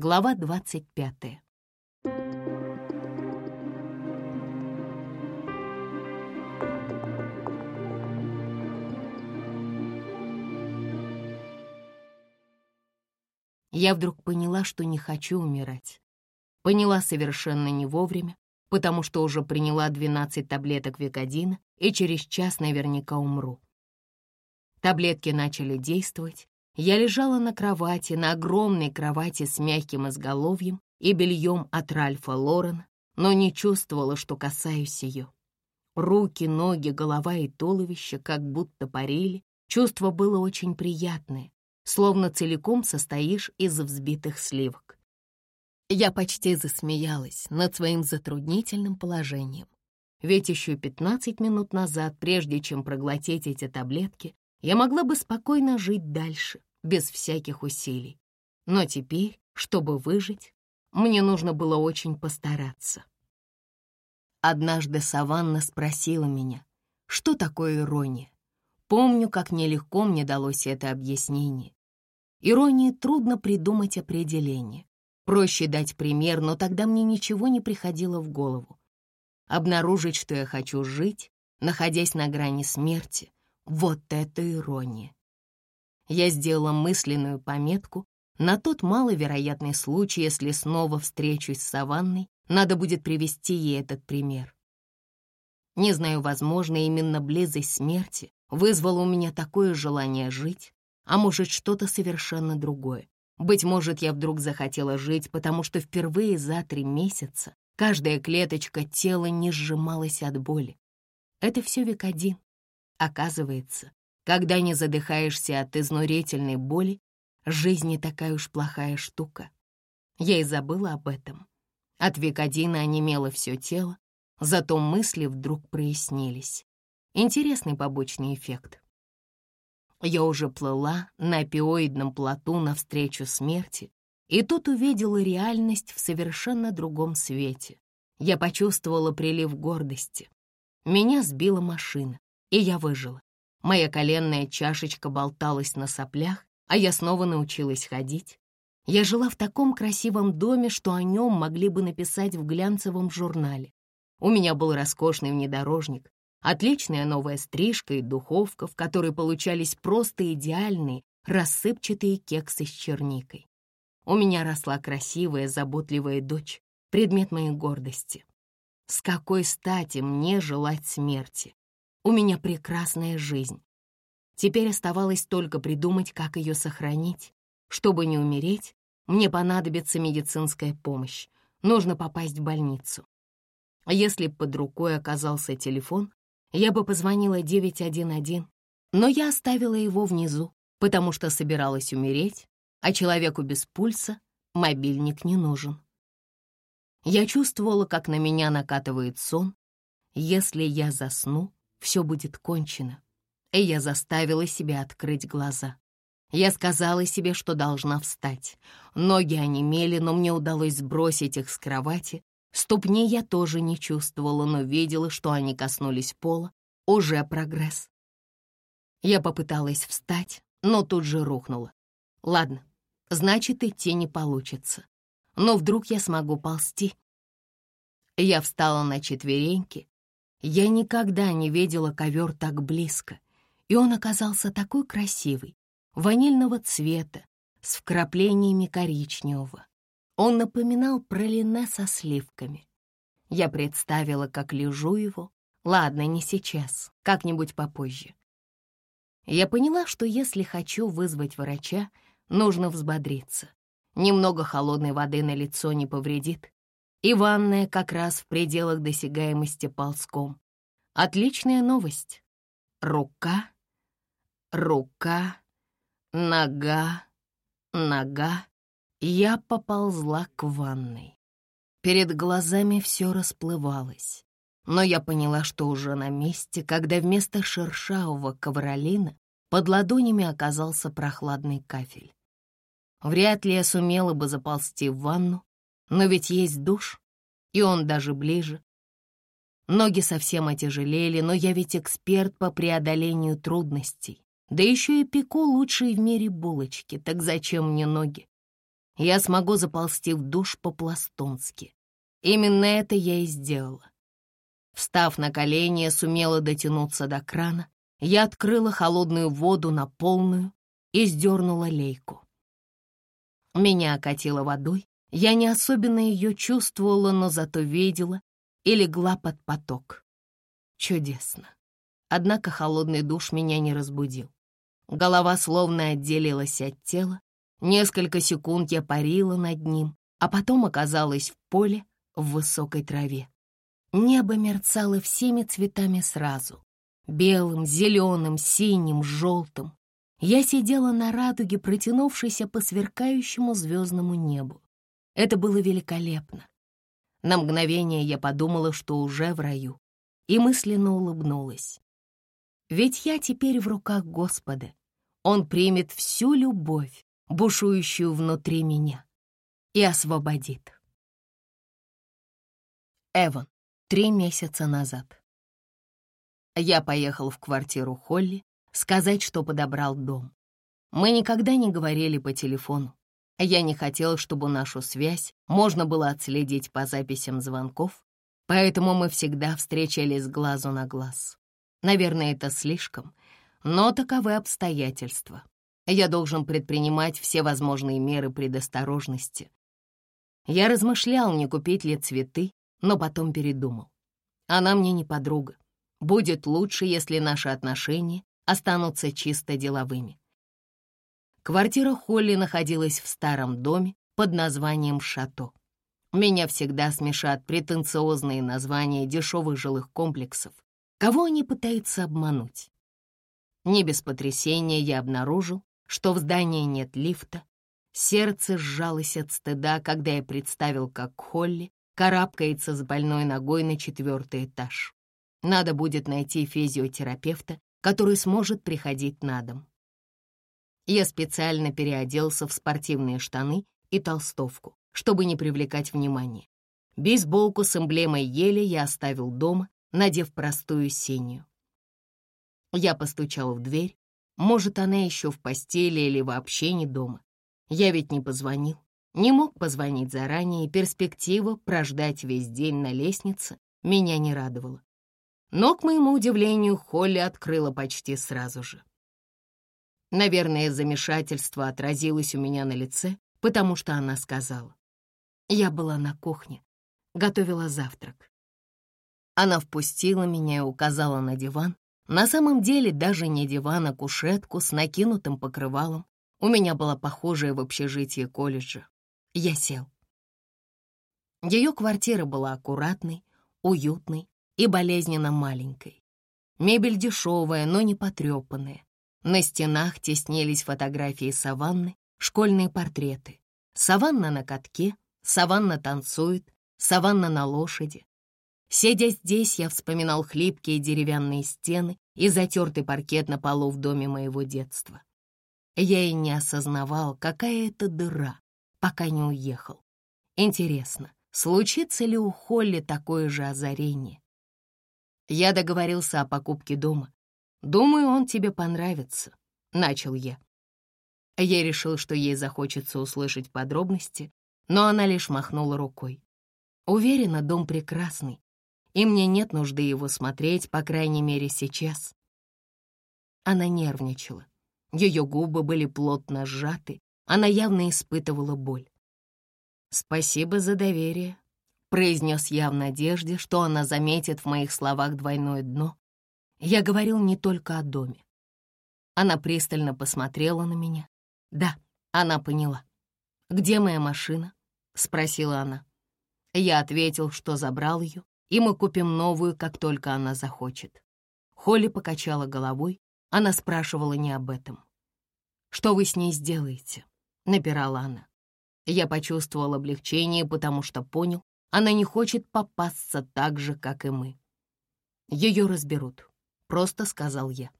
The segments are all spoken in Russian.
Глава двадцать пятая. Я вдруг поняла, что не хочу умирать. Поняла совершенно не вовремя, потому что уже приняла 12 таблеток Викодина и через час наверняка умру. Таблетки начали действовать. Я лежала на кровати, на огромной кровати с мягким изголовьем и бельем от Ральфа Лорен, но не чувствовала, что касаюсь ее. Руки, ноги, голова и туловище как будто парили. Чувство было очень приятное, словно целиком состоишь из взбитых сливок. Я почти засмеялась над своим затруднительным положением. Ведь еще 15 минут назад, прежде чем проглотить эти таблетки, я могла бы спокойно жить дальше, без всяких усилий. Но теперь, чтобы выжить, мне нужно было очень постараться. Однажды Саванна спросила меня, что такое ирония. Помню, как нелегко мне далось это объяснение. Иронии трудно придумать определение. Проще дать пример, но тогда мне ничего не приходило в голову. Обнаружить, что я хочу жить, находясь на грани смерти, вот это ирония. Я сделала мысленную пометку на тот маловероятный случай, если снова встречусь с Саванной, надо будет привести ей этот пример. Не знаю, возможно, именно близость смерти вызвала у меня такое желание жить, а может, что-то совершенно другое. Быть может, я вдруг захотела жить, потому что впервые за три месяца каждая клеточка тела не сжималась от боли. Это все век один. Оказывается, когда не задыхаешься от изнурительной боли, жизнь не такая уж плохая штука. Я и забыла об этом. От Викодина онемело все тело, зато мысли вдруг прояснились. Интересный побочный эффект. Я уже плыла на опиоидном плоту навстречу смерти, и тут увидела реальность в совершенно другом свете. Я почувствовала прилив гордости. Меня сбила машина, и я выжила. Моя коленная чашечка болталась на соплях, а я снова научилась ходить. Я жила в таком красивом доме, что о нем могли бы написать в глянцевом журнале. У меня был роскошный внедорожник, Отличная новая стрижка и духовка, в которой получались просто идеальные рассыпчатые кексы с черникой. У меня росла красивая, заботливая дочь, предмет моей гордости. С какой стати мне желать смерти? У меня прекрасная жизнь. Теперь оставалось только придумать, как ее сохранить. Чтобы не умереть, мне понадобится медицинская помощь. Нужно попасть в больницу. Если под рукой оказался телефон, я бы позвонила 911, но я оставила его внизу, потому что собиралась умереть, а человеку без пульса мобильник не нужен. Я чувствовала, как на меня накатывает сон. Если я засну, все будет кончено. И я заставила себя открыть глаза. Я сказала себе, что должна встать. Ноги онемели, но мне удалось сбросить их с кровати Ступни я тоже не чувствовала, но видела, что они коснулись пола. Уже прогресс. Я попыталась встать, но тут же рухнула. Ладно, значит, идти не получится. Но вдруг я смогу ползти. Я встала на четвереньки. Я никогда не видела ковер так близко, и он оказался такой красивый, ванильного цвета, с вкраплениями коричневого. Он напоминал пролине со сливками. Я представила, как лежу его. Ладно, не сейчас, как-нибудь попозже. Я поняла, что если хочу вызвать врача, нужно взбодриться. Немного холодной воды на лицо не повредит. И ванная как раз в пределах досягаемости ползком. Отличная новость. Рука, рука, нога, нога. Я поползла к ванной. Перед глазами все расплывалось, но я поняла, что уже на месте, когда вместо шершавого ковролина под ладонями оказался прохладный кафель. Вряд ли я сумела бы заползти в ванну, но ведь есть душ, и он даже ближе. Ноги совсем отяжелели, но я ведь эксперт по преодолению трудностей. Да еще и пеку лучшие в мире булочки, так зачем мне ноги? я смогу заползти в душ по-пластунски. Именно это я и сделала. Встав на колени, сумела дотянуться до крана, я открыла холодную воду на полную и сдернула лейку. Меня окатило водой, я не особенно ее чувствовала, но зато видела и легла под поток. Чудесно. Однако холодный душ меня не разбудил. Голова словно отделилась от тела. Несколько секунд я парила над ним, а потом оказалась в поле в высокой траве. Небо мерцало всеми цветами сразу. Белым, зеленым, синим, желтым. Я сидела на радуге, протянувшейся по сверкающему звездному небу. Это было великолепно. На мгновение я подумала, что уже в раю, и мысленно улыбнулась. Ведь я теперь в руках Господа. Он примет всю любовь, бушующую внутри меня, и освободит. Эван, три месяца назад. Я поехал в квартиру Холли сказать, что подобрал дом. Мы никогда не говорили по телефону. Я не хотел, чтобы нашу связь можно было отследить по записям звонков, поэтому мы всегда встречались глазу на глаз. Наверное, это слишком, но таковы обстоятельства. Я должен предпринимать все возможные меры предосторожности. Я размышлял, не купить ли цветы, но потом передумал. Она мне не подруга. Будет лучше, если наши отношения останутся чисто деловыми. Квартира Холли находилась в старом доме под названием «Шато». Меня всегда смешат претенциозные названия дешевых жилых комплексов, Кого они пытаются обмануть? Не без потрясения я обнаружил, что в здании нет лифта. Сердце сжалось от стыда, когда я представил, как Холли карабкается с больной ногой на четвертый этаж. Надо будет найти физиотерапевта, который сможет приходить на дом. Я специально переоделся в спортивные штаны и толстовку, чтобы не привлекать внимания. Бейсболку с эмблемой ели я оставил дома, надев простую синюю. Я постучал в дверь. Может, она еще в постели или вообще не дома. Я ведь не позвонил. Не мог позвонить заранее, и перспектива прождать весь день на лестнице меня не радовала. Но, к моему удивлению, Холли открыла почти сразу же. Наверное, замешательство отразилось у меня на лице, потому что она сказала. Я была на кухне, готовила завтрак. Она впустила меня и указала на диван. На самом деле даже не диван, а кушетку с накинутым покрывалом. У меня была похожая в общежитии колледжа. Я сел. Ее квартира была аккуратной, уютной и болезненно маленькой. Мебель дешевая, но не потрепанная. На стенах теснились фотографии саванны, школьные портреты. Саванна на катке, саванна танцует, саванна на лошади, Сидя здесь, я вспоминал хлипкие деревянные стены и затертый паркет на полу в доме моего детства. Я и не осознавал, какая это дыра, пока не уехал. Интересно, случится ли у Холли такое же озарение? Я договорился о покупке дома. Думаю, он тебе понравится, — начал я. Я решил, что ей захочется услышать подробности, но она лишь махнула рукой. Уверена, дом прекрасный, и мне нет нужды его смотреть, по крайней мере, сейчас. Она нервничала. Ее губы были плотно сжаты, она явно испытывала боль. «Спасибо за доверие», — произнес я в надежде, что она заметит в моих словах двойное дно. Я говорил не только о доме. Она пристально посмотрела на меня. Да, она поняла. «Где моя машина?» — спросила она. Я ответил, что забрал ее, и мы купим новую, как только она захочет». Холли покачала головой, она спрашивала не об этом. «Что вы с ней сделаете?» — напирала она. Я почувствовал облегчение, потому что понял, она не хочет попасться так же, как и мы. «Ее разберут», — просто сказал я.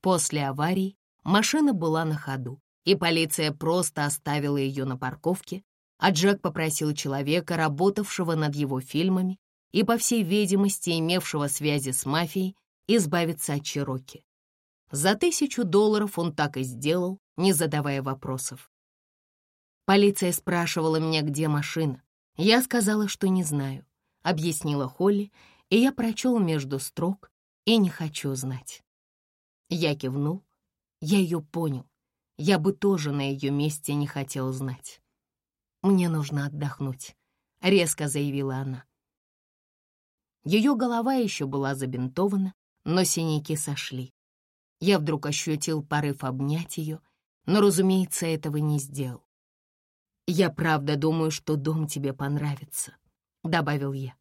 После аварии машина была на ходу, и полиция просто оставила ее на парковке, а Джек попросил человека, работавшего над его фильмами, и, по всей видимости, имевшего связи с мафией, избавиться от Чироки. За тысячу долларов он так и сделал, не задавая вопросов. Полиция спрашивала меня, где машина. Я сказала, что не знаю. Объяснила Холли, и я прочел между строк и не хочу знать. Я кивнул. Я ее понял. Я бы тоже на ее месте не хотел знать. «Мне нужно отдохнуть», — резко заявила она. Ее голова еще была забинтована, но синяки сошли. Я вдруг ощутил порыв обнять ее, но, разумеется, этого не сделал. «Я правда думаю, что дом тебе понравится», — добавил я.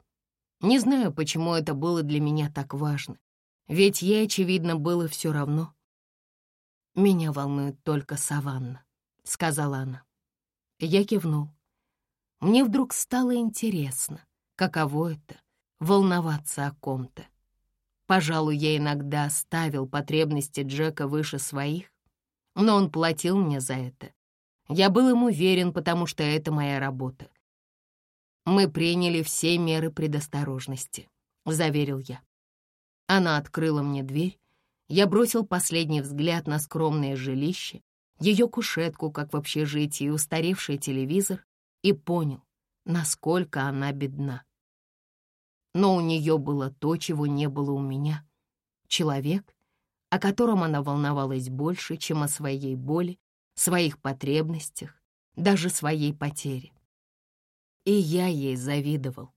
Не знаю, почему это было для меня так важно, ведь ей, очевидно, было все равно. «Меня волнует только саванна», — сказала она. Я кивнул. Мне вдруг стало интересно, каково это — волноваться о ком-то. Пожалуй, я иногда ставил потребности Джека выше своих, но он платил мне за это, я был им уверен, потому что это моя работа. «Мы приняли все меры предосторожности», — заверил я. Она открыла мне дверь. Я бросил последний взгляд на скромное жилище, ее кушетку, как в общежитии, устаревший телевизор, и понял, насколько она бедна. Но у нее было то, чего не было у меня. Человек, о котором она волновалась больше, чем о своей боли своих потребностях, даже своей потере. И я ей завидовал.